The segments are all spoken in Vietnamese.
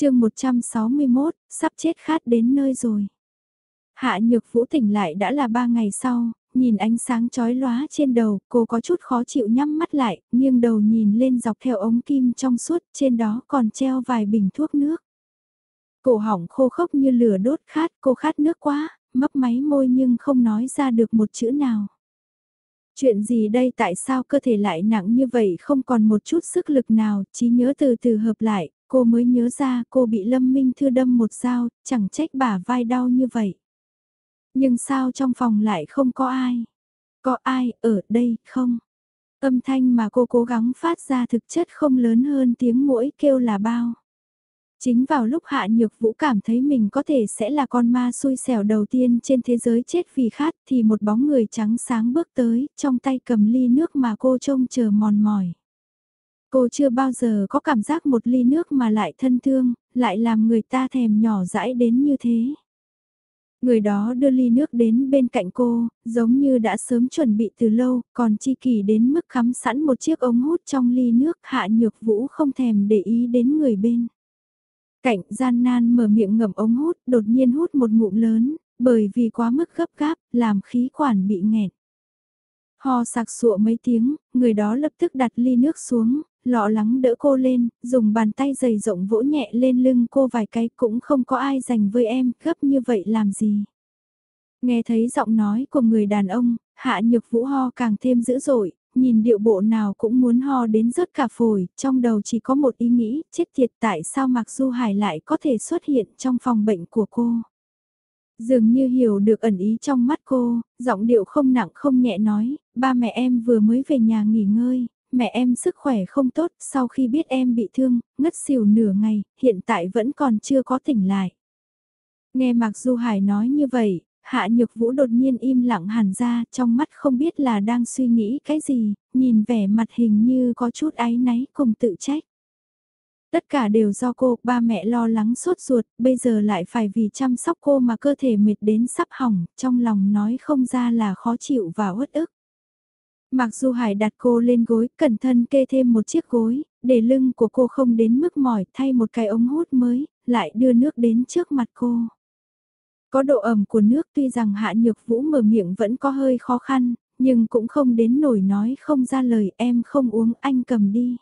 chương 161, sắp chết khát đến nơi rồi. Hạ nhược vũ tỉnh lại đã là ba ngày sau, nhìn ánh sáng chói lóa trên đầu, cô có chút khó chịu nhắm mắt lại, nghiêng đầu nhìn lên dọc theo ống kim trong suốt, trên đó còn treo vài bình thuốc nước. Cổ họng khô khốc như lửa đốt khát, cô khát nước quá, mấp máy môi nhưng không nói ra được một chữ nào. Chuyện gì đây tại sao cơ thể lại nặng như vậy không còn một chút sức lực nào, trí nhớ từ từ hợp lại, cô mới nhớ ra cô bị Lâm Minh Thư đâm một dao, chẳng trách bả vai đau như vậy. Nhưng sao trong phòng lại không có ai? Có ai ở đây không? Âm thanh mà cô cố gắng phát ra thực chất không lớn hơn tiếng mũi kêu là bao. Chính vào lúc Hạ Nhược Vũ cảm thấy mình có thể sẽ là con ma xui xẻo đầu tiên trên thế giới chết vì khát thì một bóng người trắng sáng bước tới, trong tay cầm ly nước mà cô trông chờ mòn mỏi. Cô chưa bao giờ có cảm giác một ly nước mà lại thân thương, lại làm người ta thèm nhỏ dãi đến như thế. Người đó đưa ly nước đến bên cạnh cô, giống như đã sớm chuẩn bị từ lâu, còn chi kỳ đến mức khắm sẵn một chiếc ống hút trong ly nước hạ nhược vũ không thèm để ý đến người bên. Cạnh gian nan mở miệng ngậm ống hút, đột nhiên hút một ngụm lớn, bởi vì quá mức gấp gáp, làm khí quản bị nghẹt. Ho sạc sụa mấy tiếng, người đó lập tức đặt ly nước xuống, lọ lắng đỡ cô lên, dùng bàn tay dày rộng vỗ nhẹ lên lưng cô vài cái cũng không có ai dành với em, gấp như vậy làm gì. Nghe thấy giọng nói của người đàn ông, hạ nhược vũ ho càng thêm dữ dội, nhìn điệu bộ nào cũng muốn ho đến rớt cả phổi, trong đầu chỉ có một ý nghĩ, chết tiệt tại sao Mạc Du Hải lại có thể xuất hiện trong phòng bệnh của cô. Dường như hiểu được ẩn ý trong mắt cô, giọng điệu không nặng không nhẹ nói, ba mẹ em vừa mới về nhà nghỉ ngơi, mẹ em sức khỏe không tốt, sau khi biết em bị thương, ngất xỉu nửa ngày, hiện tại vẫn còn chưa có tỉnh lại. Nghe Mạc Du Hải nói như vậy, Hạ Nhược Vũ đột nhiên im lặng hẳn ra, trong mắt không biết là đang suy nghĩ cái gì, nhìn vẻ mặt hình như có chút áy náy cùng tự trách. Tất cả đều do cô, ba mẹ lo lắng sốt ruột, bây giờ lại phải vì chăm sóc cô mà cơ thể mệt đến sắp hỏng, trong lòng nói không ra là khó chịu và uất ức. Mặc dù Hải đặt cô lên gối, cẩn thận kê thêm một chiếc gối, để lưng của cô không đến mức mỏi thay một cái ống hút mới, lại đưa nước đến trước mặt cô. Có độ ẩm của nước tuy rằng Hạ Nhược Vũ mở miệng vẫn có hơi khó khăn, nhưng cũng không đến nổi nói không ra lời em không uống anh cầm đi.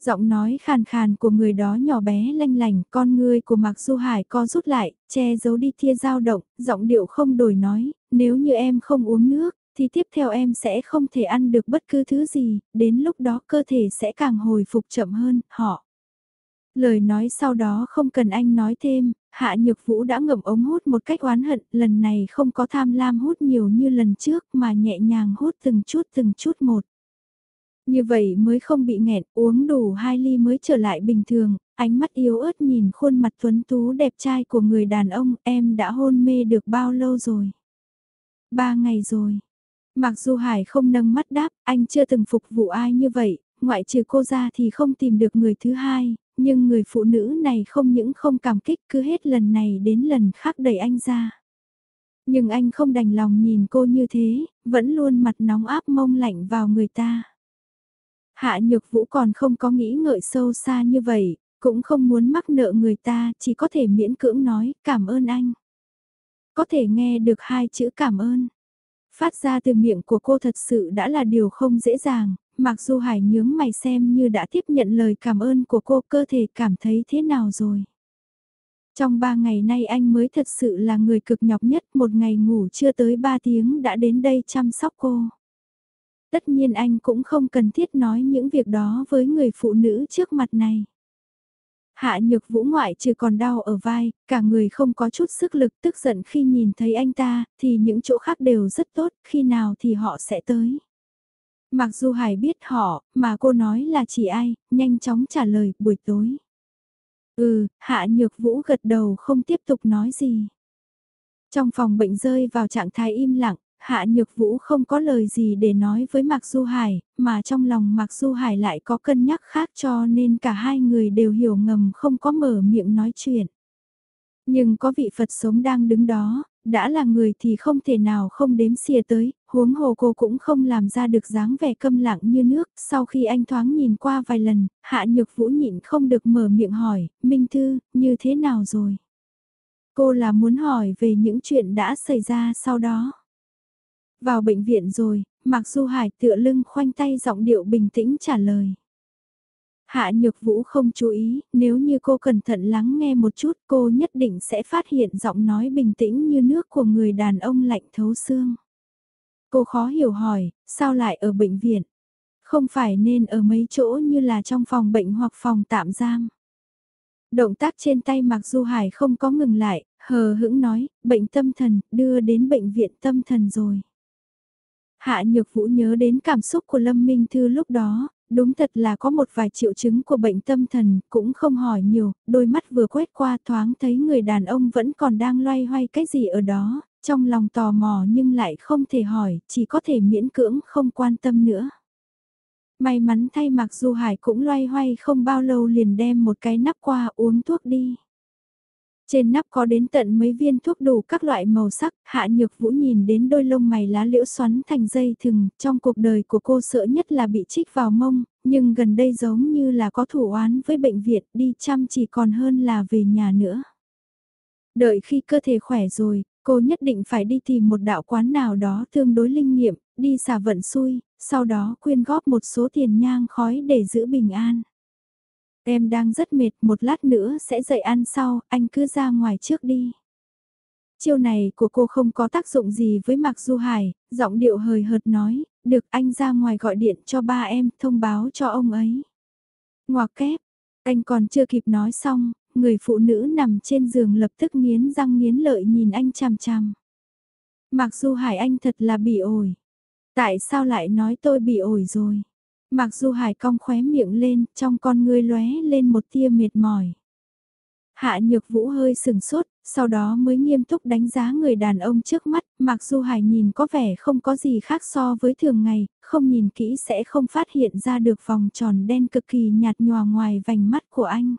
Giọng nói khàn khàn của người đó nhỏ bé lanh lành, con người của Mạc Du Hải co rút lại, che giấu đi thia dao động, giọng điệu không đổi nói, nếu như em không uống nước, thì tiếp theo em sẽ không thể ăn được bất cứ thứ gì, đến lúc đó cơ thể sẽ càng hồi phục chậm hơn, họ. Lời nói sau đó không cần anh nói thêm, Hạ Nhược Vũ đã ngậm ống hút một cách oán hận, lần này không có tham lam hút nhiều như lần trước mà nhẹ nhàng hút từng chút từng chút một. Như vậy mới không bị nghẹn, uống đủ hai ly mới trở lại bình thường, ánh mắt yếu ớt nhìn khuôn mặt tuấn tú đẹp trai của người đàn ông, em đã hôn mê được bao lâu rồi? Ba ngày rồi. Mặc dù Hải không nâng mắt đáp, anh chưa từng phục vụ ai như vậy, ngoại trừ cô ra thì không tìm được người thứ hai, nhưng người phụ nữ này không những không cảm kích cứ hết lần này đến lần khác đẩy anh ra. Nhưng anh không đành lòng nhìn cô như thế, vẫn luôn mặt nóng áp mông lạnh vào người ta. Hạ nhược vũ còn không có nghĩ ngợi sâu xa như vậy, cũng không muốn mắc nợ người ta, chỉ có thể miễn cưỡng nói cảm ơn anh. Có thể nghe được hai chữ cảm ơn. Phát ra từ miệng của cô thật sự đã là điều không dễ dàng, mặc dù Hải nhướng mày xem như đã tiếp nhận lời cảm ơn của cô cơ thể cảm thấy thế nào rồi. Trong ba ngày nay anh mới thật sự là người cực nhọc nhất, một ngày ngủ chưa tới ba tiếng đã đến đây chăm sóc cô. Tất nhiên anh cũng không cần thiết nói những việc đó với người phụ nữ trước mặt này. Hạ nhược vũ ngoại trừ còn đau ở vai, cả người không có chút sức lực tức giận khi nhìn thấy anh ta, thì những chỗ khác đều rất tốt, khi nào thì họ sẽ tới. Mặc dù Hải biết họ, mà cô nói là chỉ ai, nhanh chóng trả lời, buổi tối. Ừ, hạ nhược vũ gật đầu không tiếp tục nói gì. Trong phòng bệnh rơi vào trạng thái im lặng, Hạ Nhược Vũ không có lời gì để nói với Mạc Du Hải, mà trong lòng Mạc Du Hải lại có cân nhắc khác cho nên cả hai người đều hiểu ngầm không có mở miệng nói chuyện. Nhưng có vị Phật sống đang đứng đó, đã là người thì không thể nào không đếm xìa tới, huống hồ cô cũng không làm ra được dáng vẻ câm lặng như nước, sau khi anh thoáng nhìn qua vài lần, hạ nhược vũ nhịn không được mở miệng hỏi, Minh Thư, như thế nào rồi? Cô là muốn hỏi về những chuyện đã xảy ra sau đó. Vào bệnh viện rồi, Mạc Du Hải tựa lưng khoanh tay giọng điệu bình tĩnh trả lời. Hạ Nhược Vũ không chú ý, nếu như cô cẩn thận lắng nghe một chút cô nhất định sẽ phát hiện giọng nói bình tĩnh như nước của người đàn ông lạnh thấu xương. Cô khó hiểu hỏi, sao lại ở bệnh viện? Không phải nên ở mấy chỗ như là trong phòng bệnh hoặc phòng tạm giam. Động tác trên tay Mạc Du Hải không có ngừng lại, hờ hững nói, bệnh tâm thần, đưa đến bệnh viện tâm thần rồi. Hạ Nhược Vũ nhớ đến cảm xúc của Lâm Minh Thư lúc đó, đúng thật là có một vài triệu chứng của bệnh tâm thần, cũng không hỏi nhiều, đôi mắt vừa quét qua thoáng thấy người đàn ông vẫn còn đang loay hoay cái gì ở đó, trong lòng tò mò nhưng lại không thể hỏi, chỉ có thể miễn cưỡng không quan tâm nữa. May mắn thay mặc dù Hải cũng loay hoay không bao lâu liền đem một cái nắp qua uống thuốc đi. Trên nắp có đến tận mấy viên thuốc đủ các loại màu sắc, hạ nhược vũ nhìn đến đôi lông mày lá liễu xoắn thành dây thừng, trong cuộc đời của cô sợ nhất là bị trích vào mông, nhưng gần đây giống như là có thủ oán với bệnh viện đi chăm chỉ còn hơn là về nhà nữa. Đợi khi cơ thể khỏe rồi, cô nhất định phải đi tìm một đạo quán nào đó tương đối linh nghiệm, đi xả vận xui, sau đó quyên góp một số tiền nhang khói để giữ bình an. Em đang rất mệt, một lát nữa sẽ dậy ăn sau, anh cứ ra ngoài trước đi. Chiêu này của cô không có tác dụng gì với Mạc Du Hải, giọng điệu hời hợt nói, được anh ra ngoài gọi điện cho ba em, thông báo cho ông ấy. Ngoà kép, anh còn chưa kịp nói xong, người phụ nữ nằm trên giường lập tức nghiến răng nghiến lợi nhìn anh chằm chằm. Mạc Du Hải anh thật là bị ổi. Tại sao lại nói tôi bị ổi rồi? Mặc dù hải cong khóe miệng lên, trong con ngươi lóe lên một tia mệt mỏi. Hạ nhược vũ hơi sừng sốt, sau đó mới nghiêm túc đánh giá người đàn ông trước mắt, mặc dù hải nhìn có vẻ không có gì khác so với thường ngày, không nhìn kỹ sẽ không phát hiện ra được vòng tròn đen cực kỳ nhạt nhòa ngoài vành mắt của anh.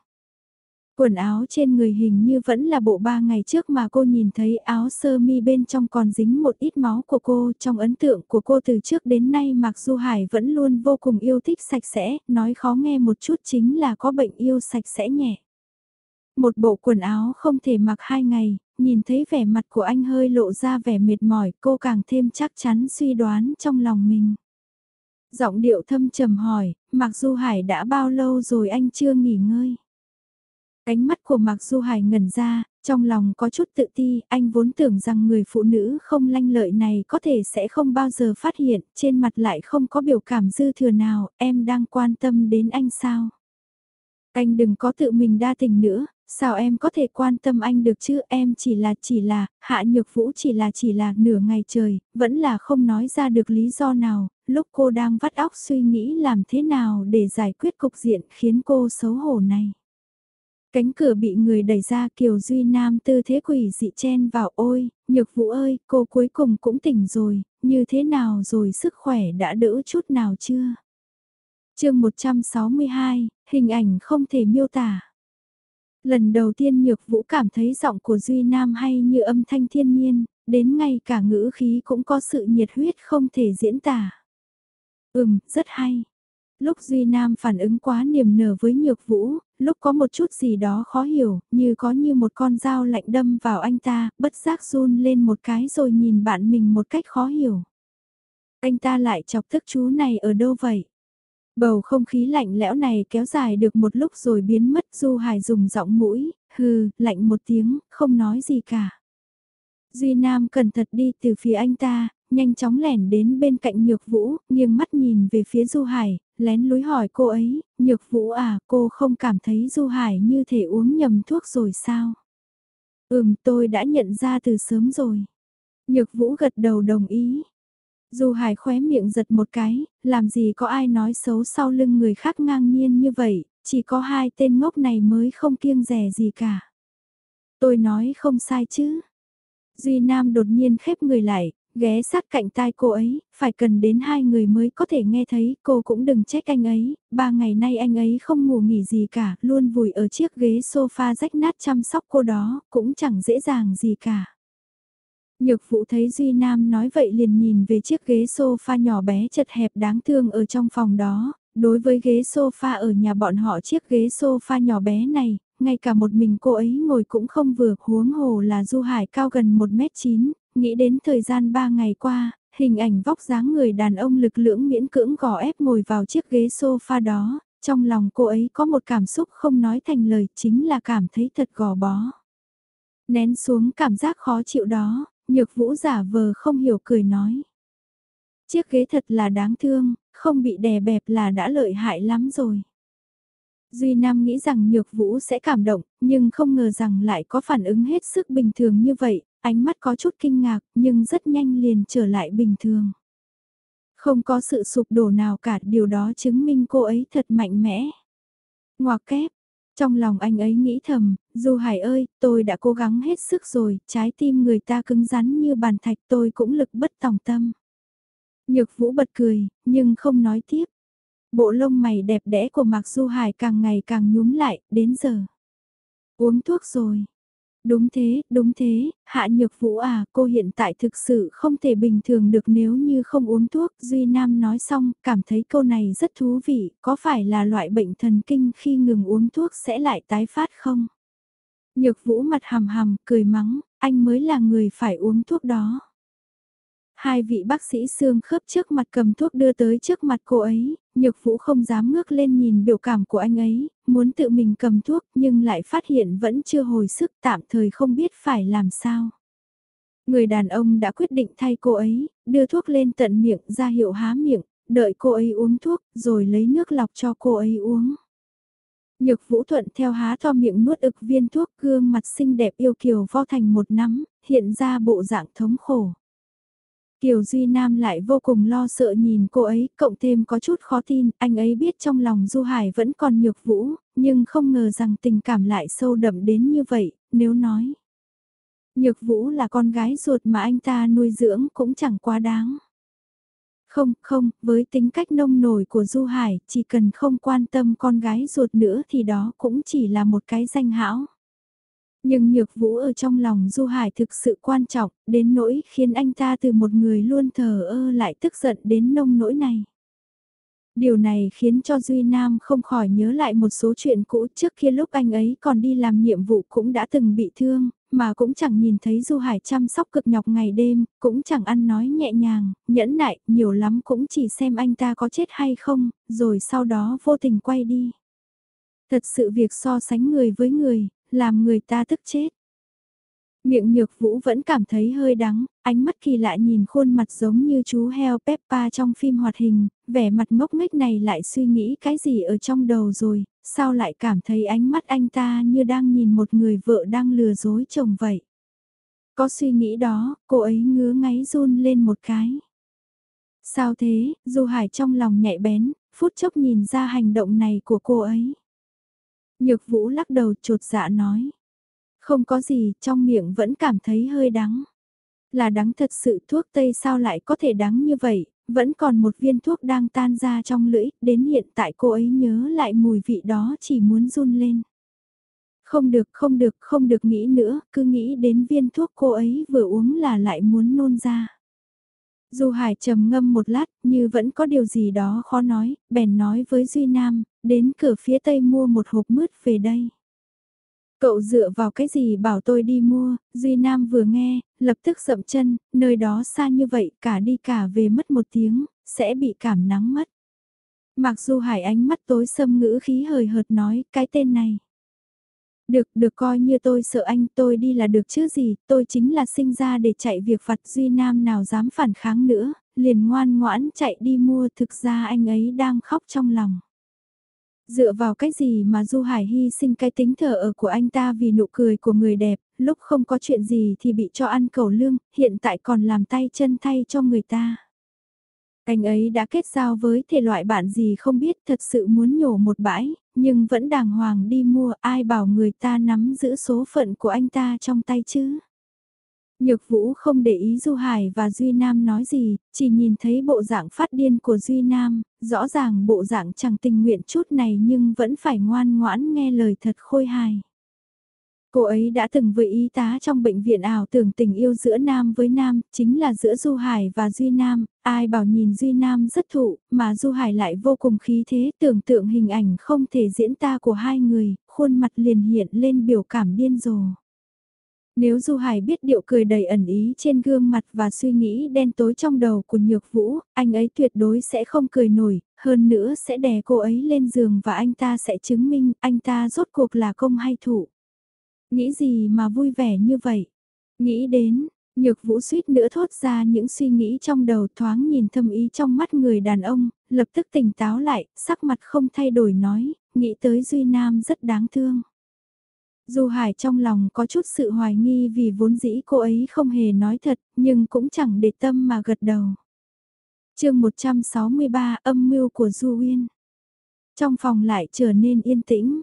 Quần áo trên người hình như vẫn là bộ ba ngày trước mà cô nhìn thấy áo sơ mi bên trong còn dính một ít máu của cô. Trong ấn tượng của cô từ trước đến nay Mạc Du Hải vẫn luôn vô cùng yêu thích sạch sẽ, nói khó nghe một chút chính là có bệnh yêu sạch sẽ nhẹ. Một bộ quần áo không thể mặc hai ngày, nhìn thấy vẻ mặt của anh hơi lộ ra vẻ mệt mỏi cô càng thêm chắc chắn suy đoán trong lòng mình. Giọng điệu thâm trầm hỏi, Mặc Du Hải đã bao lâu rồi anh chưa nghỉ ngơi? Cánh mắt của Mạc Du Hải ngẩn ra, trong lòng có chút tự ti, anh vốn tưởng rằng người phụ nữ không lanh lợi này có thể sẽ không bao giờ phát hiện, trên mặt lại không có biểu cảm dư thừa nào, em đang quan tâm đến anh sao? Anh đừng có tự mình đa tình nữa, sao em có thể quan tâm anh được chứ, em chỉ là chỉ là, hạ nhược vũ chỉ là chỉ là nửa ngày trời, vẫn là không nói ra được lý do nào, lúc cô đang vắt óc suy nghĩ làm thế nào để giải quyết cục diện khiến cô xấu hổ này. Cánh cửa bị người đẩy ra Kiều Duy Nam tư thế quỷ dị chen vào ôi, nhược vũ ơi, cô cuối cùng cũng tỉnh rồi, như thế nào rồi sức khỏe đã đỡ chút nào chưa? chương 162, hình ảnh không thể miêu tả. Lần đầu tiên nhược vũ cảm thấy giọng của Duy Nam hay như âm thanh thiên nhiên, đến ngay cả ngữ khí cũng có sự nhiệt huyết không thể diễn tả. Ừm, rất hay. Lúc Duy Nam phản ứng quá niềm nở với nhược vũ, lúc có một chút gì đó khó hiểu, như có như một con dao lạnh đâm vào anh ta, bất giác run lên một cái rồi nhìn bạn mình một cách khó hiểu. Anh ta lại chọc thức chú này ở đâu vậy? Bầu không khí lạnh lẽo này kéo dài được một lúc rồi biến mất Du Hải dùng giọng mũi, hừ, lạnh một tiếng, không nói gì cả. Duy Nam cẩn thận đi từ phía anh ta, nhanh chóng lẻn đến bên cạnh Nhược Vũ, nghiêng mắt nhìn về phía Du Hải, lén lúi hỏi cô ấy, Nhược Vũ à, cô không cảm thấy Du Hải như thể uống nhầm thuốc rồi sao? Ừm, tôi đã nhận ra từ sớm rồi. Nhược Vũ gật đầu đồng ý. Du Hải khóe miệng giật một cái, làm gì có ai nói xấu sau lưng người khác ngang nhiên như vậy, chỉ có hai tên ngốc này mới không kiêng rẻ gì cả. Tôi nói không sai chứ. Duy Nam đột nhiên khép người lại, ghé sát cạnh tai cô ấy, phải cần đến hai người mới có thể nghe thấy, cô cũng đừng trách anh ấy, ba ngày nay anh ấy không ngủ nghỉ gì cả, luôn vùi ở chiếc ghế sofa rách nát chăm sóc cô đó, cũng chẳng dễ dàng gì cả. Nhược Vũ thấy Duy Nam nói vậy liền nhìn về chiếc ghế sofa nhỏ bé chật hẹp đáng thương ở trong phòng đó, đối với ghế sofa ở nhà bọn họ chiếc ghế sofa nhỏ bé này, ngay cả một mình cô ấy ngồi cũng không vừa, huống hồ là Du Hải cao gần 1m9, nghĩ đến thời gian 3 ngày qua, hình ảnh vóc dáng người đàn ông lực lưỡng miễn cưỡng gò ép ngồi vào chiếc ghế sofa đó, trong lòng cô ấy có một cảm xúc không nói thành lời chính là cảm thấy thật gò bó. Nén xuống cảm giác khó chịu đó, nhược vũ giả vờ không hiểu cười nói. Chiếc ghế thật là đáng thương, không bị đè bẹp là đã lợi hại lắm rồi. Duy Nam nghĩ rằng Nhược Vũ sẽ cảm động, nhưng không ngờ rằng lại có phản ứng hết sức bình thường như vậy, ánh mắt có chút kinh ngạc nhưng rất nhanh liền trở lại bình thường. Không có sự sụp đổ nào cả, điều đó chứng minh cô ấy thật mạnh mẽ. Ngoà kép, trong lòng anh ấy nghĩ thầm, Du Hải ơi, tôi đã cố gắng hết sức rồi, trái tim người ta cứng rắn như bàn thạch tôi cũng lực bất tòng tâm. Nhược Vũ bật cười, nhưng không nói tiếp. Bộ lông mày đẹp đẽ của Mạc Du Hải càng ngày càng nhúm lại, đến giờ. Uống thuốc rồi. Đúng thế, đúng thế, Hạ Nhược Vũ à, cô hiện tại thực sự không thể bình thường được nếu như không uống thuốc. Duy Nam nói xong, cảm thấy câu này rất thú vị, có phải là loại bệnh thần kinh khi ngừng uống thuốc sẽ lại tái phát không? Nhược Vũ mặt hầm hầm, cười mắng, anh mới là người phải uống thuốc đó. Hai vị bác sĩ xương khớp trước mặt cầm thuốc đưa tới trước mặt cô ấy, nhược vũ không dám ngước lên nhìn biểu cảm của anh ấy, muốn tự mình cầm thuốc nhưng lại phát hiện vẫn chưa hồi sức tạm thời không biết phải làm sao. Người đàn ông đã quyết định thay cô ấy, đưa thuốc lên tận miệng ra hiệu há miệng, đợi cô ấy uống thuốc rồi lấy nước lọc cho cô ấy uống. Nhược vũ thuận theo há to miệng nuốt ực viên thuốc gương mặt xinh đẹp yêu kiều vo thành một nắm, hiện ra bộ dạng thống khổ. Kiều Duy Nam lại vô cùng lo sợ nhìn cô ấy, cộng thêm có chút khó tin, anh ấy biết trong lòng Du Hải vẫn còn nhược vũ, nhưng không ngờ rằng tình cảm lại sâu đậm đến như vậy, nếu nói. Nhược vũ là con gái ruột mà anh ta nuôi dưỡng cũng chẳng quá đáng. Không, không, với tính cách nông nổi của Du Hải, chỉ cần không quan tâm con gái ruột nữa thì đó cũng chỉ là một cái danh hão. Nhưng nhược vũ ở trong lòng Du Hải thực sự quan trọng, đến nỗi khiến anh ta từ một người luôn thờ ơ lại tức giận đến nông nỗi này. Điều này khiến cho Duy Nam không khỏi nhớ lại một số chuyện cũ trước kia lúc anh ấy còn đi làm nhiệm vụ cũng đã từng bị thương, mà cũng chẳng nhìn thấy Du Hải chăm sóc cực nhọc ngày đêm, cũng chẳng ăn nói nhẹ nhàng, nhẫn nại, nhiều lắm cũng chỉ xem anh ta có chết hay không, rồi sau đó vô tình quay đi. Thật sự việc so sánh người với người, làm người ta tức chết. Miệng nhược vũ vẫn cảm thấy hơi đắng, ánh mắt kỳ lạ nhìn khuôn mặt giống như chú heo Peppa trong phim hoạt hình, vẻ mặt ngốc nghếch này lại suy nghĩ cái gì ở trong đầu rồi, sao lại cảm thấy ánh mắt anh ta như đang nhìn một người vợ đang lừa dối chồng vậy. Có suy nghĩ đó, cô ấy ngứa ngáy run lên một cái. Sao thế, Du Hải trong lòng nhạy bén, phút chốc nhìn ra hành động này của cô ấy. Nhược vũ lắc đầu trột dạ nói. Không có gì, trong miệng vẫn cảm thấy hơi đắng. Là đắng thật sự thuốc tây sao lại có thể đắng như vậy, vẫn còn một viên thuốc đang tan ra trong lưỡi, đến hiện tại cô ấy nhớ lại mùi vị đó chỉ muốn run lên. Không được, không được, không được nghĩ nữa, cứ nghĩ đến viên thuốc cô ấy vừa uống là lại muốn nôn ra. Du Hải trầm ngâm một lát, như vẫn có điều gì đó khó nói, bèn nói với Duy Nam, đến cửa phía tây mua một hộp mứt về đây. Cậu dựa vào cái gì bảo tôi đi mua, Duy Nam vừa nghe, lập tức dậm chân, nơi đó xa như vậy cả đi cả về mất một tiếng, sẽ bị cảm nắng mất. Mặc dù hải ánh mắt tối sâm ngữ khí hời hợt nói cái tên này. Được, được coi như tôi sợ anh tôi đi là được chứ gì, tôi chính là sinh ra để chạy việc vặt Duy Nam nào dám phản kháng nữa, liền ngoan ngoãn chạy đi mua thực ra anh ấy đang khóc trong lòng. Dựa vào cái gì mà Du Hải hy sinh cái tính thở ở của anh ta vì nụ cười của người đẹp, lúc không có chuyện gì thì bị cho ăn cầu lương, hiện tại còn làm tay chân thay cho người ta. Anh ấy đã kết giao với thể loại bạn gì không biết thật sự muốn nhổ một bãi, nhưng vẫn đàng hoàng đi mua ai bảo người ta nắm giữ số phận của anh ta trong tay chứ. Nhược Vũ không để ý Du Hải và Duy Nam nói gì, chỉ nhìn thấy bộ dạng phát điên của Duy Nam, rõ ràng bộ dạng chẳng tình nguyện chút này nhưng vẫn phải ngoan ngoãn nghe lời thật khôi hài. Cô ấy đã từng với y tá trong bệnh viện ảo tưởng tình yêu giữa nam với nam, chính là giữa Du Hải và Duy Nam, ai bảo nhìn Duy Nam rất thụ, mà Du Hải lại vô cùng khí thế, tưởng tượng hình ảnh không thể diễn ta của hai người, khuôn mặt liền hiện lên biểu cảm điên rồ. Nếu Du Hải biết điệu cười đầy ẩn ý trên gương mặt và suy nghĩ đen tối trong đầu của Nhược Vũ, anh ấy tuyệt đối sẽ không cười nổi, hơn nữa sẽ đè cô ấy lên giường và anh ta sẽ chứng minh anh ta rốt cuộc là công hay thủ. Nghĩ gì mà vui vẻ như vậy? Nghĩ đến, Nhược Vũ suýt nữa thốt ra những suy nghĩ trong đầu thoáng nhìn thâm ý trong mắt người đàn ông, lập tức tỉnh táo lại, sắc mặt không thay đổi nói, nghĩ tới Duy Nam rất đáng thương. Dù Hải trong lòng có chút sự hoài nghi vì vốn dĩ cô ấy không hề nói thật, nhưng cũng chẳng để tâm mà gật đầu. chương 163 âm mưu của Du Uyên. Trong phòng lại trở nên yên tĩnh.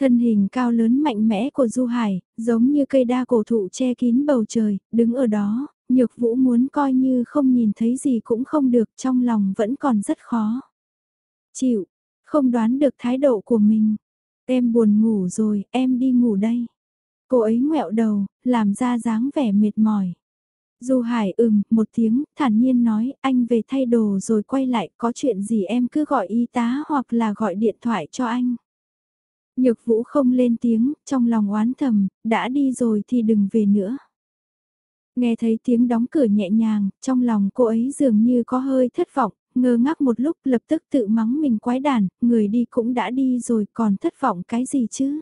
Thân hình cao lớn mạnh mẽ của Du Hải, giống như cây đa cổ thụ che kín bầu trời, đứng ở đó, nhược vũ muốn coi như không nhìn thấy gì cũng không được trong lòng vẫn còn rất khó. Chịu, không đoán được thái độ của mình. Em buồn ngủ rồi, em đi ngủ đây. Cô ấy ngẹo đầu, làm ra dáng vẻ mệt mỏi. Du Hải ừm, một tiếng, thản nhiên nói, anh về thay đồ rồi quay lại, có chuyện gì em cứ gọi y tá hoặc là gọi điện thoại cho anh. Nhược vũ không lên tiếng, trong lòng oán thầm, đã đi rồi thì đừng về nữa. Nghe thấy tiếng đóng cửa nhẹ nhàng, trong lòng cô ấy dường như có hơi thất vọng, ngơ ngác một lúc lập tức tự mắng mình quái đản, người đi cũng đã đi rồi còn thất vọng cái gì chứ.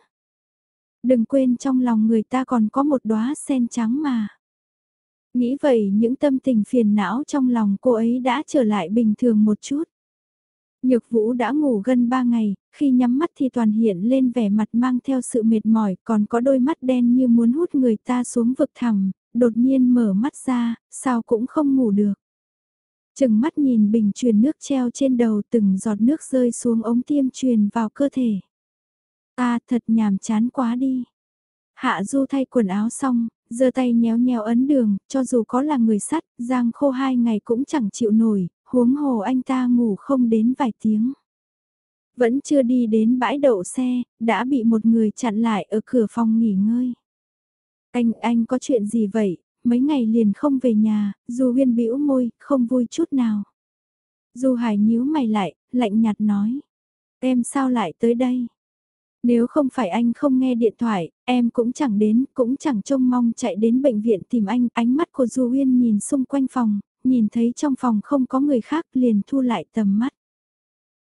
Đừng quên trong lòng người ta còn có một đóa sen trắng mà. Nghĩ vậy những tâm tình phiền não trong lòng cô ấy đã trở lại bình thường một chút. Nhược vũ đã ngủ gần 3 ngày, khi nhắm mắt thì toàn hiện lên vẻ mặt mang theo sự mệt mỏi, còn có đôi mắt đen như muốn hút người ta xuống vực thẳm, đột nhiên mở mắt ra, sao cũng không ngủ được. Chừng mắt nhìn bình truyền nước treo trên đầu từng giọt nước rơi xuống ống tiêm truyền vào cơ thể. Ta thật nhàm chán quá đi. Hạ du thay quần áo xong, giơ tay nhéo nhéo ấn đường, cho dù có là người sắt, giang khô hai ngày cũng chẳng chịu nổi, huống hồ anh ta ngủ không đến vài tiếng. Vẫn chưa đi đến bãi đậu xe, đã bị một người chặn lại ở cửa phòng nghỉ ngơi. Anh, anh có chuyện gì vậy? Mấy ngày liền không về nhà, dù huyên bĩu môi, không vui chút nào. dù Hải nhíu mày lại, lạnh nhạt nói. Em sao lại tới đây? Nếu không phải anh không nghe điện thoại, em cũng chẳng đến, cũng chẳng trông mong chạy đến bệnh viện tìm anh. Ánh mắt của Du Uyên nhìn xung quanh phòng, nhìn thấy trong phòng không có người khác liền thu lại tầm mắt.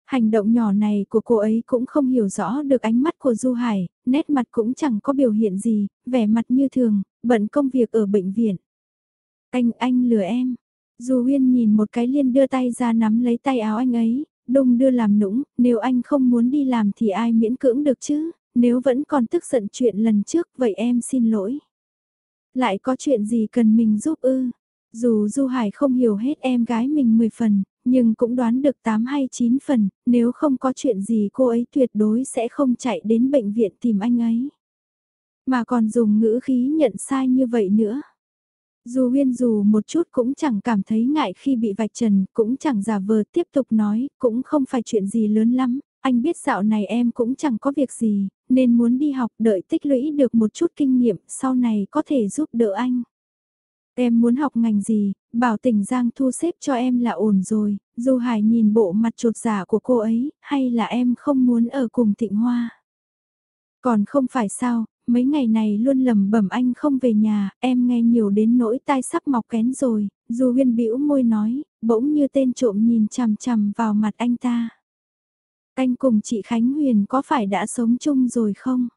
Hành động nhỏ này của cô ấy cũng không hiểu rõ được ánh mắt của Du Hải, nét mặt cũng chẳng có biểu hiện gì, vẻ mặt như thường, bận công việc ở bệnh viện. Anh, anh lừa em. Du Huyên nhìn một cái liên đưa tay ra nắm lấy tay áo anh ấy, đông đưa làm nũng, nếu anh không muốn đi làm thì ai miễn cưỡng được chứ, nếu vẫn còn tức giận chuyện lần trước vậy em xin lỗi. Lại có chuyện gì cần mình giúp ư? Dù Du Hải không hiểu hết em gái mình 10 phần, nhưng cũng đoán được 8 hay 9 phần, nếu không có chuyện gì cô ấy tuyệt đối sẽ không chạy đến bệnh viện tìm anh ấy. Mà còn dùng ngữ khí nhận sai như vậy nữa. Dù huyên dù một chút cũng chẳng cảm thấy ngại khi bị vạch trần, cũng chẳng giả vờ tiếp tục nói, cũng không phải chuyện gì lớn lắm, anh biết dạo này em cũng chẳng có việc gì, nên muốn đi học đợi tích lũy được một chút kinh nghiệm, sau này có thể giúp đỡ anh. Em muốn học ngành gì, bảo tỉnh Giang thu xếp cho em là ổn rồi, dù Hải nhìn bộ mặt trột giả của cô ấy, hay là em không muốn ở cùng Thịnh Hoa. Còn không phải sao, mấy ngày này luôn lầm bẩm anh không về nhà, em nghe nhiều đến nỗi tai sắp mọc kén rồi, dù huyên bĩu môi nói, bỗng như tên trộm nhìn chằm chằm vào mặt anh ta. Anh cùng chị Khánh Huyền có phải đã sống chung rồi không?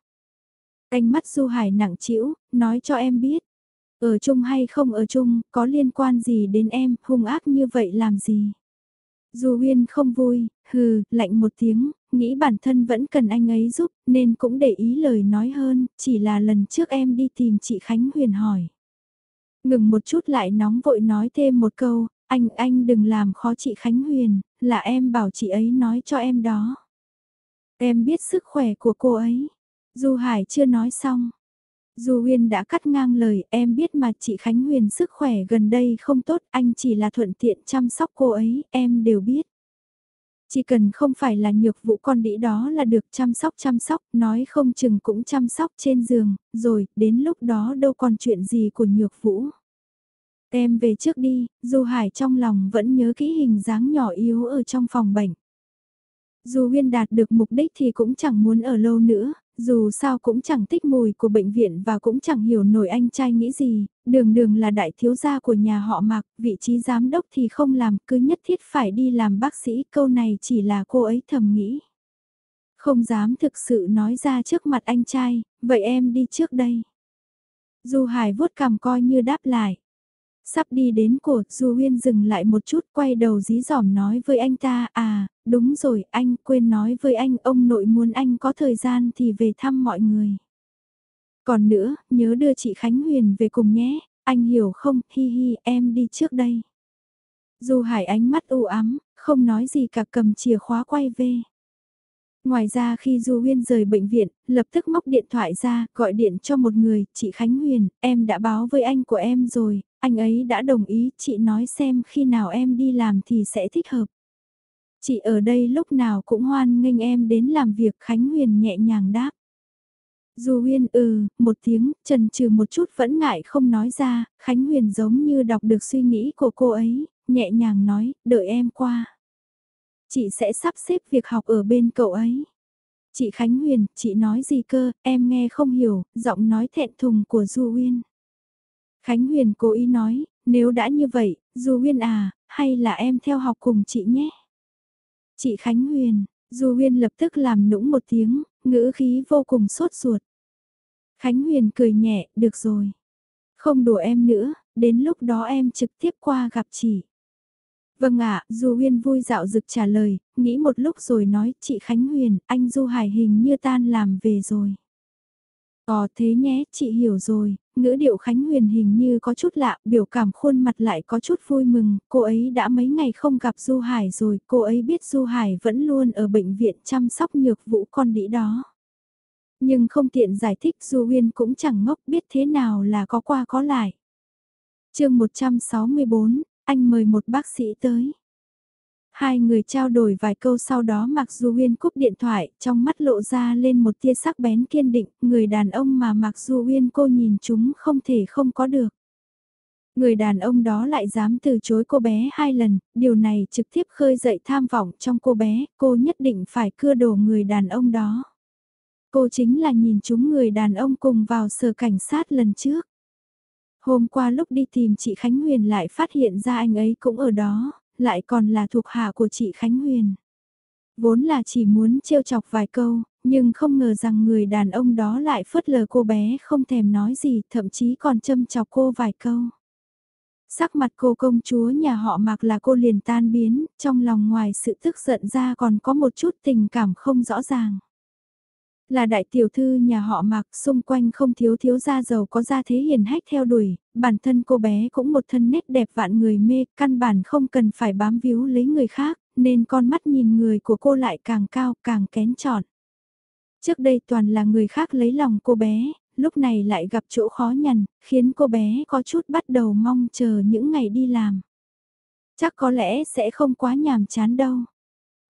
Anh mắt Du Hải nặng trĩu, nói cho em biết. Ở chung hay không ở chung, có liên quan gì đến em, hung ác như vậy làm gì? Du Huyên không vui, hừ, lạnh một tiếng, nghĩ bản thân vẫn cần anh ấy giúp, nên cũng để ý lời nói hơn, chỉ là lần trước em đi tìm chị Khánh Huyền hỏi. Ngừng một chút lại nóng vội nói thêm một câu, anh, anh đừng làm khó chị Khánh Huyền, là em bảo chị ấy nói cho em đó. Em biết sức khỏe của cô ấy. Du Hải chưa nói xong. Du Huyên đã cắt ngang lời em biết mà chị Khánh Huyền sức khỏe gần đây không tốt, anh chỉ là thuận tiện chăm sóc cô ấy, em đều biết. Chỉ cần không phải là nhược vũ con đĩ đó là được chăm sóc chăm sóc, nói không chừng cũng chăm sóc trên giường, rồi, đến lúc đó đâu còn chuyện gì của nhược vũ. Em về trước đi, Du Hải trong lòng vẫn nhớ kỹ hình dáng nhỏ yếu ở trong phòng bệnh. Dù Huyên đạt được mục đích thì cũng chẳng muốn ở lâu nữa, dù sao cũng chẳng thích mùi của bệnh viện và cũng chẳng hiểu nổi anh trai nghĩ gì, đường đường là đại thiếu gia của nhà họ Mạc, vị trí giám đốc thì không làm, cứ nhất thiết phải đi làm bác sĩ, câu này chỉ là cô ấy thầm nghĩ. Không dám thực sự nói ra trước mặt anh trai, vậy em đi trước đây. Du Hải vuốt cằm coi như đáp lại. Sắp đi đến cổ, Du Huyên dừng lại một chút quay đầu dí dỏm nói với anh ta, à, đúng rồi, anh quên nói với anh ông nội muốn anh có thời gian thì về thăm mọi người. Còn nữa, nhớ đưa chị Khánh Huyền về cùng nhé, anh hiểu không, hi hi, em đi trước đây. Du Hải ánh mắt u ám, không nói gì cả cầm chìa khóa quay về. Ngoài ra khi Du Huyên rời bệnh viện, lập tức móc điện thoại ra, gọi điện cho một người, chị Khánh Huyền, em đã báo với anh của em rồi, anh ấy đã đồng ý, chị nói xem khi nào em đi làm thì sẽ thích hợp. Chị ở đây lúc nào cũng hoan nghênh em đến làm việc Khánh Huyền nhẹ nhàng đáp. Du Huyên ừ, một tiếng, trần trừ một chút vẫn ngại không nói ra, Khánh Huyền giống như đọc được suy nghĩ của cô ấy, nhẹ nhàng nói, đợi em qua. Chị sẽ sắp xếp việc học ở bên cậu ấy. Chị Khánh Huyền, chị nói gì cơ, em nghe không hiểu, giọng nói thẹn thùng của Du Huyên. Khánh Huyền cố ý nói, nếu đã như vậy, Du Huyên à, hay là em theo học cùng chị nhé. Chị Khánh Huyền, Du Huyên lập tức làm nũng một tiếng, ngữ khí vô cùng sốt ruột. Khánh Huyền cười nhẹ, được rồi. Không đùa em nữa, đến lúc đó em trực tiếp qua gặp chị. Vâng ạ, Du Huyên vui dạo dực trả lời, nghĩ một lúc rồi nói, chị Khánh Huyền, anh Du Hải hình như tan làm về rồi. Ờ thế nhé, chị hiểu rồi, ngữ điệu Khánh Huyền hình như có chút lạ, biểu cảm khuôn mặt lại có chút vui mừng, cô ấy đã mấy ngày không gặp Du Hải rồi, cô ấy biết Du Hải vẫn luôn ở bệnh viện chăm sóc nhược vũ con đĩ đó. Nhưng không tiện giải thích Du Huyên cũng chẳng ngốc biết thế nào là có qua có lại. chương 164, anh mời một bác sĩ tới. Hai người trao đổi vài câu sau đó Mạc Du uyên cúp điện thoại, trong mắt lộ ra lên một tia sắc bén kiên định, người đàn ông mà Mạc Du uyên cô nhìn chúng không thể không có được. Người đàn ông đó lại dám từ chối cô bé hai lần, điều này trực tiếp khơi dậy tham vọng trong cô bé, cô nhất định phải cưa đổ người đàn ông đó. Cô chính là nhìn chúng người đàn ông cùng vào sở cảnh sát lần trước. Hôm qua lúc đi tìm chị Khánh Huyền lại phát hiện ra anh ấy cũng ở đó, lại còn là thuộc hạ của chị Khánh Huyền. Vốn là chỉ muốn trêu chọc vài câu, nhưng không ngờ rằng người đàn ông đó lại phớt lờ cô bé không thèm nói gì, thậm chí còn châm chọc cô vài câu. Sắc mặt cô công chúa nhà họ mặc là cô liền tan biến, trong lòng ngoài sự tức giận ra còn có một chút tình cảm không rõ ràng. Là đại tiểu thư nhà họ mặc xung quanh không thiếu thiếu gia giàu có gia thế hiền hách theo đuổi, bản thân cô bé cũng một thân nét đẹp vạn người mê, căn bản không cần phải bám víu lấy người khác, nên con mắt nhìn người của cô lại càng cao, càng kén chọn. Trước đây toàn là người khác lấy lòng cô bé, lúc này lại gặp chỗ khó nhằn, khiến cô bé có chút bắt đầu mong chờ những ngày đi làm. Chắc có lẽ sẽ không quá nhàm chán đâu.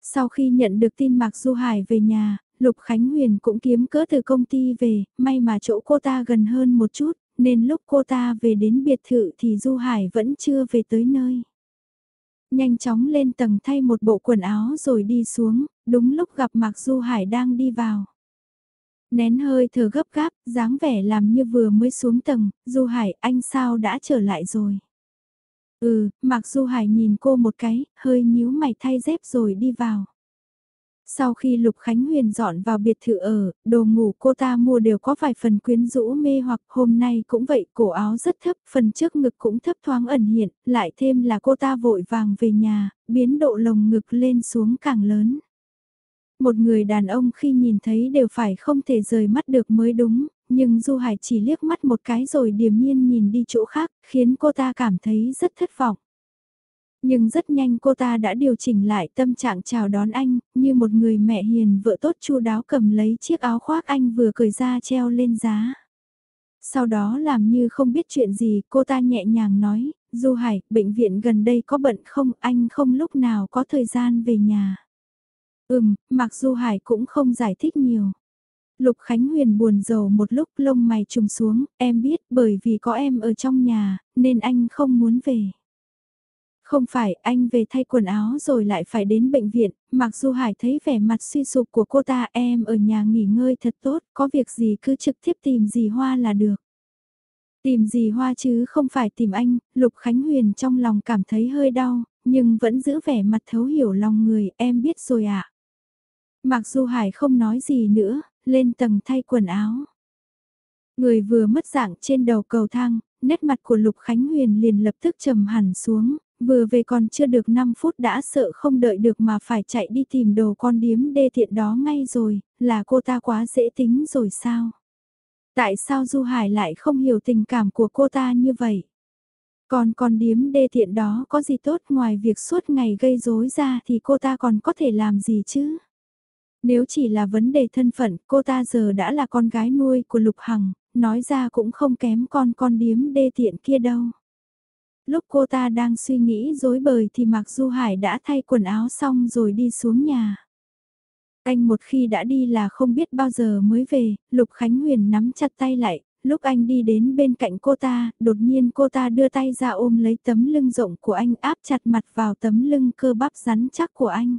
Sau khi nhận được tin Mạc Du Hải về nhà, Lục Khánh Huyền cũng kiếm cỡ từ công ty về, may mà chỗ cô ta gần hơn một chút, nên lúc cô ta về đến biệt thự thì Du Hải vẫn chưa về tới nơi. Nhanh chóng lên tầng thay một bộ quần áo rồi đi xuống, đúng lúc gặp Mạc Du Hải đang đi vào. Nén hơi thở gấp gáp, dáng vẻ làm như vừa mới xuống tầng, Du Hải anh sao đã trở lại rồi. Ừ, Mạc Du Hải nhìn cô một cái, hơi nhíu mày thay dép rồi đi vào. Sau khi Lục Khánh Huyền dọn vào biệt thự ở, đồ ngủ cô ta mua đều có vài phần quyến rũ mê hoặc hôm nay cũng vậy, cổ áo rất thấp, phần trước ngực cũng thấp thoáng ẩn hiện, lại thêm là cô ta vội vàng về nhà, biến độ lồng ngực lên xuống càng lớn. Một người đàn ông khi nhìn thấy đều phải không thể rời mắt được mới đúng, nhưng Du Hải chỉ liếc mắt một cái rồi điềm nhiên nhìn đi chỗ khác, khiến cô ta cảm thấy rất thất vọng. Nhưng rất nhanh cô ta đã điều chỉnh lại tâm trạng chào đón anh, như một người mẹ hiền vợ tốt chu đáo cầm lấy chiếc áo khoác anh vừa cởi ra treo lên giá. Sau đó làm như không biết chuyện gì, cô ta nhẹ nhàng nói, Du Hải, bệnh viện gần đây có bận không, anh không lúc nào có thời gian về nhà. Ừm, mặc du Hải cũng không giải thích nhiều. Lục Khánh Huyền buồn rầu một lúc lông mày trùng xuống, em biết bởi vì có em ở trong nhà, nên anh không muốn về. Không phải, anh về thay quần áo rồi lại phải đến bệnh viện, mặc dù Hải thấy vẻ mặt suy sụp của cô ta em ở nhà nghỉ ngơi thật tốt, có việc gì cứ trực tiếp tìm dì Hoa là được. Tìm dì Hoa chứ không phải tìm anh, Lục Khánh Huyền trong lòng cảm thấy hơi đau, nhưng vẫn giữ vẻ mặt thấu hiểu lòng người, em biết rồi ạ. À. Mặc dù Hải không nói gì nữa, lên tầng thay quần áo. Người vừa mất dạng trên đầu cầu thang, nét mặt của Lục Khánh Huyền liền lập tức trầm hẳn xuống, vừa về còn chưa được 5 phút đã sợ không đợi được mà phải chạy đi tìm đồ con điếm đê thiện đó ngay rồi, là cô ta quá dễ tính rồi sao? Tại sao Du Hải lại không hiểu tình cảm của cô ta như vậy? Còn con điếm đê thiện đó có gì tốt ngoài việc suốt ngày gây rối ra thì cô ta còn có thể làm gì chứ? Nếu chỉ là vấn đề thân phận, cô ta giờ đã là con gái nuôi của Lục Hằng, nói ra cũng không kém con con điếm đê tiện kia đâu. Lúc cô ta đang suy nghĩ dối bời thì Mạc Du Hải đã thay quần áo xong rồi đi xuống nhà. Anh một khi đã đi là không biết bao giờ mới về, Lục Khánh Huyền nắm chặt tay lại, lúc anh đi đến bên cạnh cô ta, đột nhiên cô ta đưa tay ra ôm lấy tấm lưng rộng của anh áp chặt mặt vào tấm lưng cơ bắp rắn chắc của anh.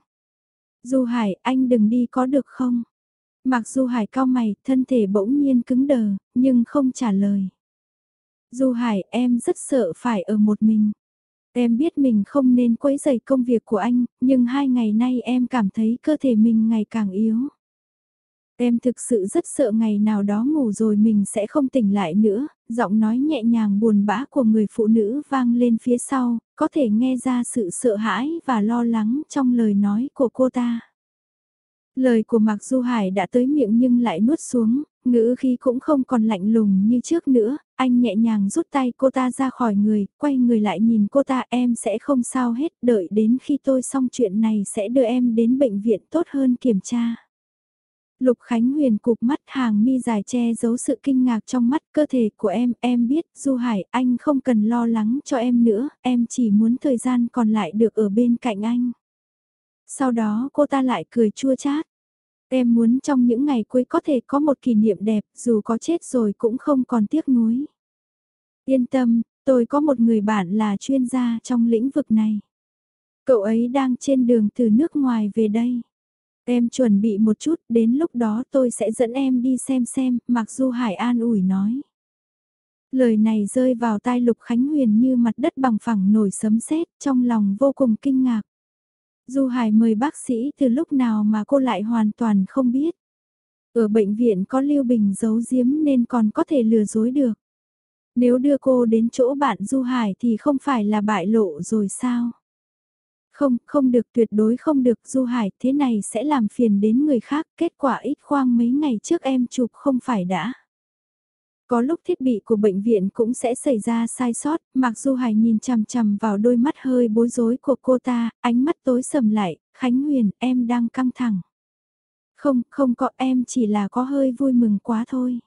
Du Hải, anh đừng đi có được không? Mặc Du Hải cao mày, thân thể bỗng nhiên cứng đờ, nhưng không trả lời. Du Hải, em rất sợ phải ở một mình. Em biết mình không nên quấy rầy công việc của anh, nhưng hai ngày nay em cảm thấy cơ thể mình ngày càng yếu. Em thực sự rất sợ ngày nào đó ngủ rồi mình sẽ không tỉnh lại nữa, giọng nói nhẹ nhàng buồn bã của người phụ nữ vang lên phía sau, có thể nghe ra sự sợ hãi và lo lắng trong lời nói của cô ta. Lời của Mạc Du Hải đã tới miệng nhưng lại nuốt xuống, ngữ khí cũng không còn lạnh lùng như trước nữa, anh nhẹ nhàng rút tay cô ta ra khỏi người, quay người lại nhìn cô ta em sẽ không sao hết, đợi đến khi tôi xong chuyện này sẽ đưa em đến bệnh viện tốt hơn kiểm tra. Lục Khánh Huyền cụp mắt hàng mi dài che giấu sự kinh ngạc trong mắt cơ thể của em, em biết, Du Hải, anh không cần lo lắng cho em nữa, em chỉ muốn thời gian còn lại được ở bên cạnh anh. Sau đó cô ta lại cười chua chát. Em muốn trong những ngày cuối có thể có một kỷ niệm đẹp, dù có chết rồi cũng không còn tiếc nuối. Yên tâm, tôi có một người bạn là chuyên gia trong lĩnh vực này. Cậu ấy đang trên đường từ nước ngoài về đây. Em chuẩn bị một chút, đến lúc đó tôi sẽ dẫn em đi xem xem, mặc dù Hải An ủi nói. Lời này rơi vào tai Lục Khánh Huyền như mặt đất bằng phẳng nổi sấm sét, trong lòng vô cùng kinh ngạc. Du Hải mời bác sĩ từ lúc nào mà cô lại hoàn toàn không biết. Ở bệnh viện có Lưu Bình giấu giếm nên còn có thể lừa dối được. Nếu đưa cô đến chỗ bạn Du Hải thì không phải là bại lộ rồi sao? Không, không được tuyệt đối không được Du Hải thế này sẽ làm phiền đến người khác. Kết quả ít khoang mấy ngày trước em chụp không phải đã. Có lúc thiết bị của bệnh viện cũng sẽ xảy ra sai sót, mặc dù Hải nhìn chằm chằm vào đôi mắt hơi bối rối của cô ta, ánh mắt tối sầm lại, Khánh Huyền, em đang căng thẳng. Không, không có em chỉ là có hơi vui mừng quá thôi.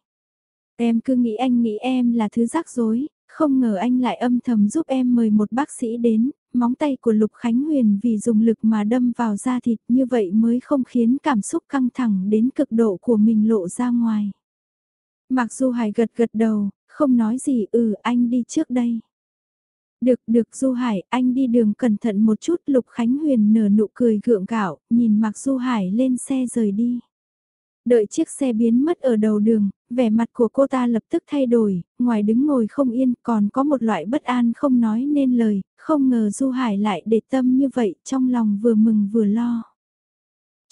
Em cứ nghĩ anh nghĩ em là thứ rắc rối, không ngờ anh lại âm thầm giúp em mời một bác sĩ đến, móng tay của Lục Khánh Huyền vì dùng lực mà đâm vào da thịt như vậy mới không khiến cảm xúc căng thẳng đến cực độ của mình lộ ra ngoài. Mặc dù Hải gật gật đầu, không nói gì ừ anh đi trước đây. Được được Du Hải, anh đi đường cẩn thận một chút Lục Khánh Huyền nở nụ cười gượng gạo, nhìn Mạc Du Hải lên xe rời đi. Đợi chiếc xe biến mất ở đầu đường, vẻ mặt của cô ta lập tức thay đổi, ngoài đứng ngồi không yên còn có một loại bất an không nói nên lời, không ngờ Du Hải lại để tâm như vậy trong lòng vừa mừng vừa lo.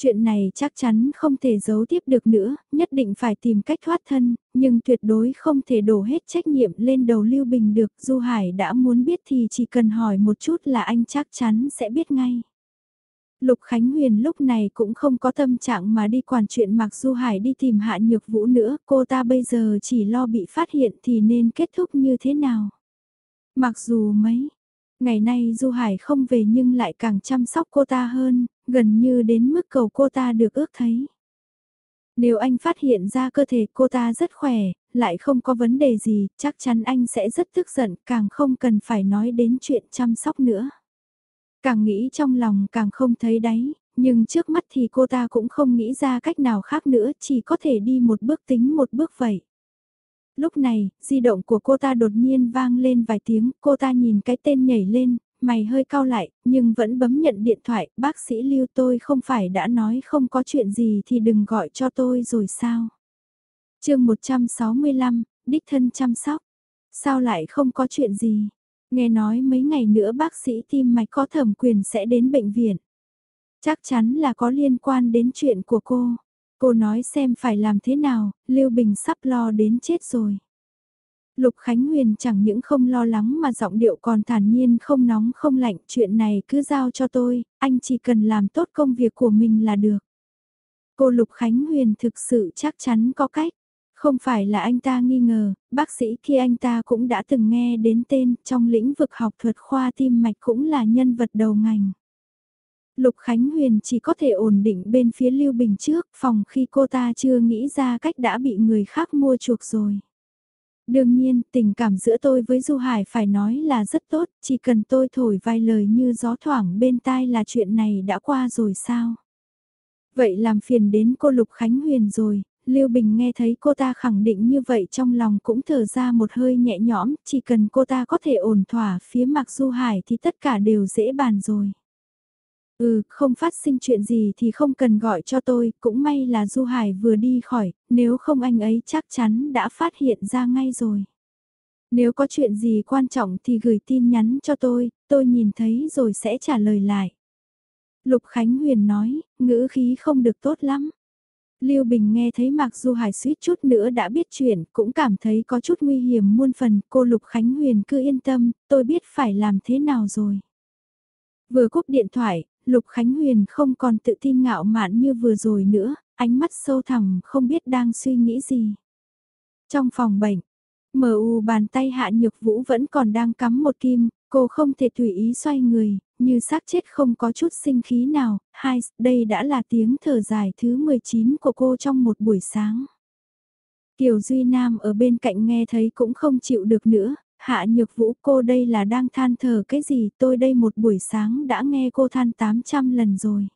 Chuyện này chắc chắn không thể giấu tiếp được nữa, nhất định phải tìm cách thoát thân, nhưng tuyệt đối không thể đổ hết trách nhiệm lên đầu Lưu Bình được. Du Hải đã muốn biết thì chỉ cần hỏi một chút là anh chắc chắn sẽ biết ngay. Lục Khánh Huyền lúc này cũng không có tâm trạng mà đi quản chuyện Mạc Du Hải đi tìm Hạ Nhược Vũ nữa, cô ta bây giờ chỉ lo bị phát hiện thì nên kết thúc như thế nào. Mặc dù mấy, ngày nay Du Hải không về nhưng lại càng chăm sóc cô ta hơn, gần như đến mức cầu cô ta được ước thấy. Nếu anh phát hiện ra cơ thể cô ta rất khỏe, lại không có vấn đề gì, chắc chắn anh sẽ rất tức giận, càng không cần phải nói đến chuyện chăm sóc nữa. Càng nghĩ trong lòng càng không thấy đáy, Nhưng trước mắt thì cô ta cũng không nghĩ ra cách nào khác nữa, chỉ có thể đi một bước tính một bước vậy. Lúc này, di động của cô ta đột nhiên vang lên vài tiếng, cô ta nhìn cái tên nhảy lên, mày hơi cao lại, nhưng vẫn bấm nhận điện thoại, bác sĩ lưu tôi không phải đã nói không có chuyện gì thì đừng gọi cho tôi rồi sao? chương 165, đích thân chăm sóc. Sao lại không có chuyện gì? Nghe nói mấy ngày nữa bác sĩ tim mạch có thẩm quyền sẽ đến bệnh viện. Chắc chắn là có liên quan đến chuyện của cô. Cô nói xem phải làm thế nào, Lưu Bình sắp lo đến chết rồi. Lục Khánh Huyền chẳng những không lo lắng mà giọng điệu còn thản nhiên không nóng không lạnh. Chuyện này cứ giao cho tôi, anh chỉ cần làm tốt công việc của mình là được. Cô Lục Khánh Huyền thực sự chắc chắn có cách. Không phải là anh ta nghi ngờ, bác sĩ kia anh ta cũng đã từng nghe đến tên trong lĩnh vực học thuật khoa tim mạch cũng là nhân vật đầu ngành. Lục Khánh Huyền chỉ có thể ổn định bên phía Lưu Bình trước phòng khi cô ta chưa nghĩ ra cách đã bị người khác mua chuộc rồi. Đương nhiên, tình cảm giữa tôi với Du Hải phải nói là rất tốt, chỉ cần tôi thổi vài lời như gió thoảng bên tai là chuyện này đã qua rồi sao? Vậy làm phiền đến cô Lục Khánh Huyền rồi, Lưu Bình nghe thấy cô ta khẳng định như vậy trong lòng cũng thở ra một hơi nhẹ nhõm, chỉ cần cô ta có thể ổn thỏa phía mặt Du Hải thì tất cả đều dễ bàn rồi. Ừ, không phát sinh chuyện gì thì không cần gọi cho tôi, cũng may là Du Hải vừa đi khỏi, nếu không anh ấy chắc chắn đã phát hiện ra ngay rồi. Nếu có chuyện gì quan trọng thì gửi tin nhắn cho tôi, tôi nhìn thấy rồi sẽ trả lời lại. Lục Khánh Huyền nói, ngữ khí không được tốt lắm. Lưu Bình nghe thấy Mạc Du Hải suýt chút nữa đã biết chuyện, cũng cảm thấy có chút nguy hiểm muôn phần, cô Lục Khánh Huyền cứ yên tâm, tôi biết phải làm thế nào rồi. Vừa cúp điện thoại, Lục Khánh Huyền không còn tự tin ngạo mạn như vừa rồi nữa, ánh mắt sâu thẳm không biết đang suy nghĩ gì. Trong phòng bệnh, MU bàn tay hạ nhược vũ vẫn còn đang cắm một kim, cô không thể tùy ý xoay người, như xác chết không có chút sinh khí nào, hai, đây đã là tiếng thở dài thứ 19 của cô trong một buổi sáng. Kiều Duy Nam ở bên cạnh nghe thấy cũng không chịu được nữa, hạ nhược vũ cô đây là đang than thở cái gì tôi đây một buổi sáng đã nghe cô than 800 lần rồi.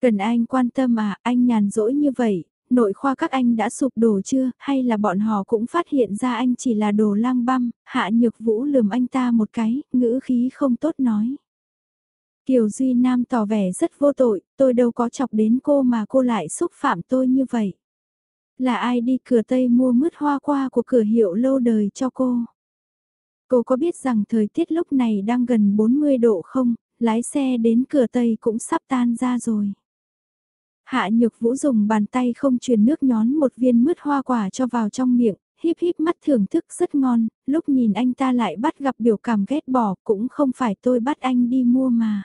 Cần anh quan tâm à, anh nhàn rỗi như vậy, nội khoa các anh đã sụp đổ chưa, hay là bọn họ cũng phát hiện ra anh chỉ là đồ lang băm, hạ nhược vũ lườm anh ta một cái, ngữ khí không tốt nói. Kiều Duy Nam tỏ vẻ rất vô tội, tôi đâu có chọc đến cô mà cô lại xúc phạm tôi như vậy. Là ai đi cửa Tây mua mứt hoa qua của cửa hiệu lâu đời cho cô? Cô có biết rằng thời tiết lúc này đang gần 40 độ không, lái xe đến cửa Tây cũng sắp tan ra rồi. Hạ Nhược Vũ dùng bàn tay không truyền nước nhón một viên mứt hoa quả cho vào trong miệng, híp híp mắt thưởng thức rất ngon, lúc nhìn anh ta lại bắt gặp biểu cảm ghét bỏ cũng không phải tôi bắt anh đi mua mà.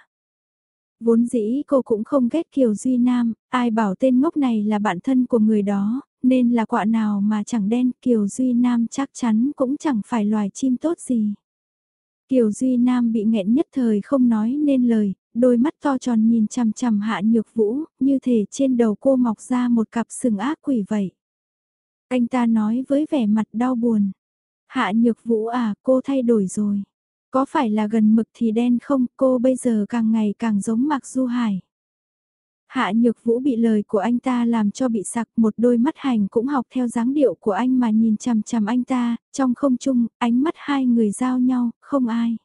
Vốn dĩ cô cũng không ghét Kiều Duy Nam, ai bảo tên ngốc này là bạn thân của người đó, nên là quạ nào mà chẳng đen Kiều Duy Nam chắc chắn cũng chẳng phải loài chim tốt gì. Kiều Duy Nam bị nghẹn nhất thời không nói nên lời, đôi mắt to tròn nhìn chằm chằm hạ nhược vũ, như thể trên đầu cô mọc ra một cặp sừng ác quỷ vậy. Anh ta nói với vẻ mặt đau buồn. Hạ nhược vũ à, cô thay đổi rồi. Có phải là gần mực thì đen không, cô bây giờ càng ngày càng giống Mạc Du Hải. Hạ Nhược Vũ bị lời của anh ta làm cho bị sặc một đôi mắt hành cũng học theo dáng điệu của anh mà nhìn chằm chằm anh ta, trong không trung, ánh mắt hai người giao nhau, không ai.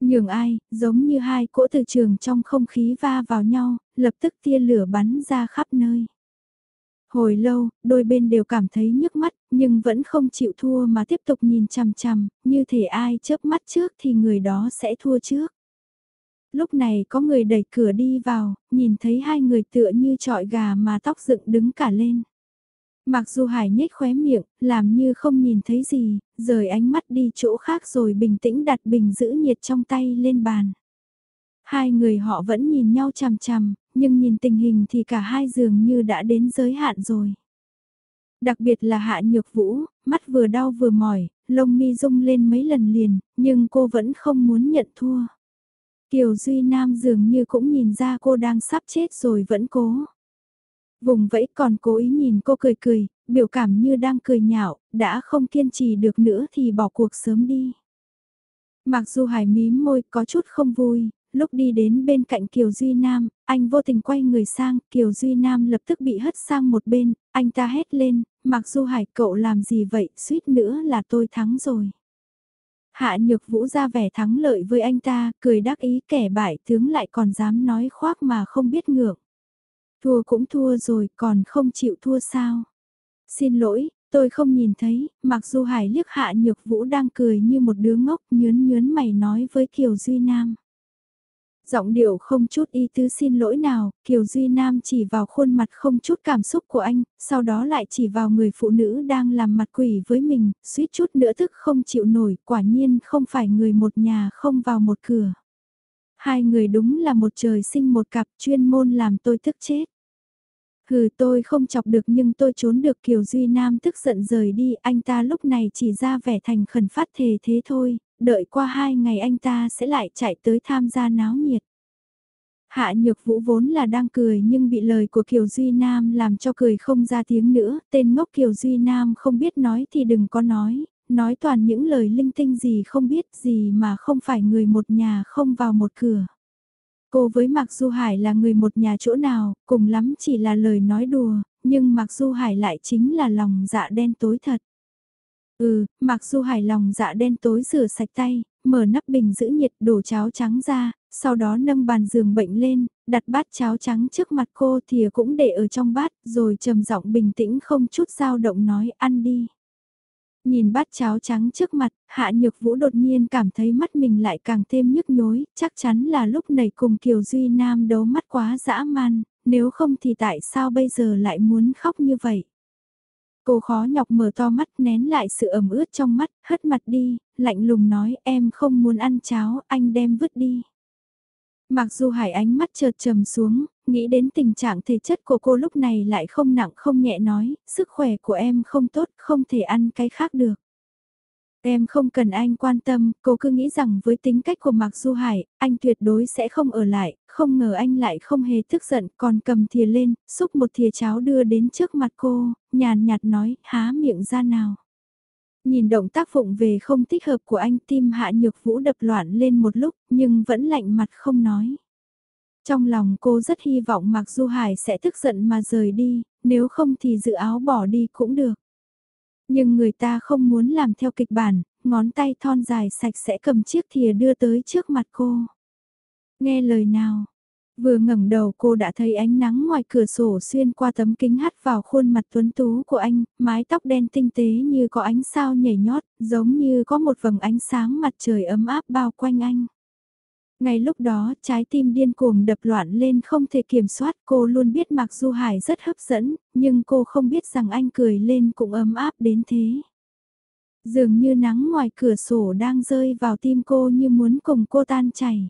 Nhường ai, giống như hai cỗ từ trường trong không khí va vào nhau, lập tức tia lửa bắn ra khắp nơi. Hồi lâu, đôi bên đều cảm thấy nhức mắt, nhưng vẫn không chịu thua mà tiếp tục nhìn chằm chằm, như thể ai chớp mắt trước thì người đó sẽ thua trước. Lúc này có người đẩy cửa đi vào, nhìn thấy hai người tựa như trọi gà mà tóc dựng đứng cả lên. Mặc dù Hải nhếch khóe miệng, làm như không nhìn thấy gì, rời ánh mắt đi chỗ khác rồi bình tĩnh đặt bình giữ nhiệt trong tay lên bàn. Hai người họ vẫn nhìn nhau chằm chằm, nhưng nhìn tình hình thì cả hai dường như đã đến giới hạn rồi. Đặc biệt là hạ nhược vũ, mắt vừa đau vừa mỏi, lông mi rung lên mấy lần liền, nhưng cô vẫn không muốn nhận thua. Kiều Duy Nam dường như cũng nhìn ra cô đang sắp chết rồi vẫn cố. Vùng vẫy còn cố ý nhìn cô cười cười, biểu cảm như đang cười nhạo, đã không kiên trì được nữa thì bỏ cuộc sớm đi. Mặc dù hải mím môi có chút không vui, lúc đi đến bên cạnh Kiều Duy Nam, anh vô tình quay người sang, Kiều Duy Nam lập tức bị hất sang một bên, anh ta hét lên, mặc dù hải cậu làm gì vậy, suýt nữa là tôi thắng rồi. Hạ nhược vũ ra vẻ thắng lợi với anh ta, cười đắc ý kẻ bại tướng lại còn dám nói khoác mà không biết ngược. Thua cũng thua rồi, còn không chịu thua sao? Xin lỗi, tôi không nhìn thấy, mặc dù Hải liếc hạ nhược vũ đang cười như một đứa ngốc nhớn nhớn mày nói với Kiều Duy Nam. Giọng điệu không chút ý tứ xin lỗi nào, Kiều Duy Nam chỉ vào khuôn mặt không chút cảm xúc của anh, sau đó lại chỉ vào người phụ nữ đang làm mặt quỷ với mình, suýt chút nữa thức không chịu nổi, quả nhiên không phải người một nhà không vào một cửa. Hai người đúng là một trời sinh một cặp chuyên môn làm tôi thức chết. Hừ tôi không chọc được nhưng tôi trốn được Kiều Duy Nam tức giận rời đi, anh ta lúc này chỉ ra vẻ thành khẩn phát thề thế thôi, đợi qua hai ngày anh ta sẽ lại chạy tới tham gia náo nhiệt. Hạ Nhược Vũ vốn là đang cười nhưng bị lời của Kiều Duy Nam làm cho cười không ra tiếng nữa, tên ngốc Kiều Duy Nam không biết nói thì đừng có nói, nói toàn những lời linh tinh gì không biết gì mà không phải người một nhà không vào một cửa. Cô với Mạc Du Hải là người một nhà chỗ nào, cùng lắm chỉ là lời nói đùa, nhưng Mạc Du Hải lại chính là lòng dạ đen tối thật. Ừ, Mạc Du hài lòng dạ đen tối rửa sạch tay, mở nắp bình giữ nhiệt đổ cháo trắng ra, sau đó nâng bàn giường bệnh lên, đặt bát cháo trắng trước mặt cô thìa cũng để ở trong bát, rồi trầm giọng bình tĩnh không chút dao động nói ăn đi. Nhìn bát cháo trắng trước mặt, Hạ Nhược Vũ đột nhiên cảm thấy mắt mình lại càng thêm nhức nhối, chắc chắn là lúc này cùng Kiều Duy Nam đấu mắt quá dã man, nếu không thì tại sao bây giờ lại muốn khóc như vậy? Cô khó nhọc mở to mắt nén lại sự ẩm ướt trong mắt, hất mặt đi, lạnh lùng nói em không muốn ăn cháo, anh đem vứt đi. Mặc dù hải ánh mắt chợt trầm xuống, nghĩ đến tình trạng thể chất của cô lúc này lại không nặng không nhẹ nói, sức khỏe của em không tốt, không thể ăn cái khác được. Em không cần anh quan tâm, cô cứ nghĩ rằng với tính cách của Mạc Du Hải, anh tuyệt đối sẽ không ở lại, không ngờ anh lại không hề tức giận, còn cầm thìa lên, xúc một thìa cháo đưa đến trước mặt cô, nhàn nhạt nói, há miệng ra nào. Nhìn động tác phụng về không thích hợp của anh tim hạ nhược vũ đập loạn lên một lúc, nhưng vẫn lạnh mặt không nói. Trong lòng cô rất hy vọng Mạc Du Hải sẽ tức giận mà rời đi, nếu không thì dự áo bỏ đi cũng được. Nhưng người ta không muốn làm theo kịch bản, ngón tay thon dài sạch sẽ cầm chiếc thìa đưa tới trước mặt cô. Nghe lời nào, vừa ngẩng đầu cô đã thấy ánh nắng ngoài cửa sổ xuyên qua tấm kính hắt vào khuôn mặt tuấn tú của anh, mái tóc đen tinh tế như có ánh sao nhảy nhót, giống như có một vầng ánh sáng mặt trời ấm áp bao quanh anh. Ngay lúc đó trái tim điên cuồng đập loạn lên không thể kiểm soát cô luôn biết mặc Du Hải rất hấp dẫn, nhưng cô không biết rằng anh cười lên cũng ấm áp đến thế. Dường như nắng ngoài cửa sổ đang rơi vào tim cô như muốn cùng cô tan chảy.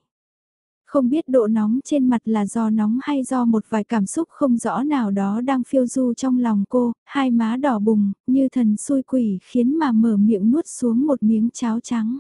Không biết độ nóng trên mặt là do nóng hay do một vài cảm xúc không rõ nào đó đang phiêu du trong lòng cô, hai má đỏ bùng, như thần xui quỷ khiến mà mở miệng nuốt xuống một miếng cháo trắng.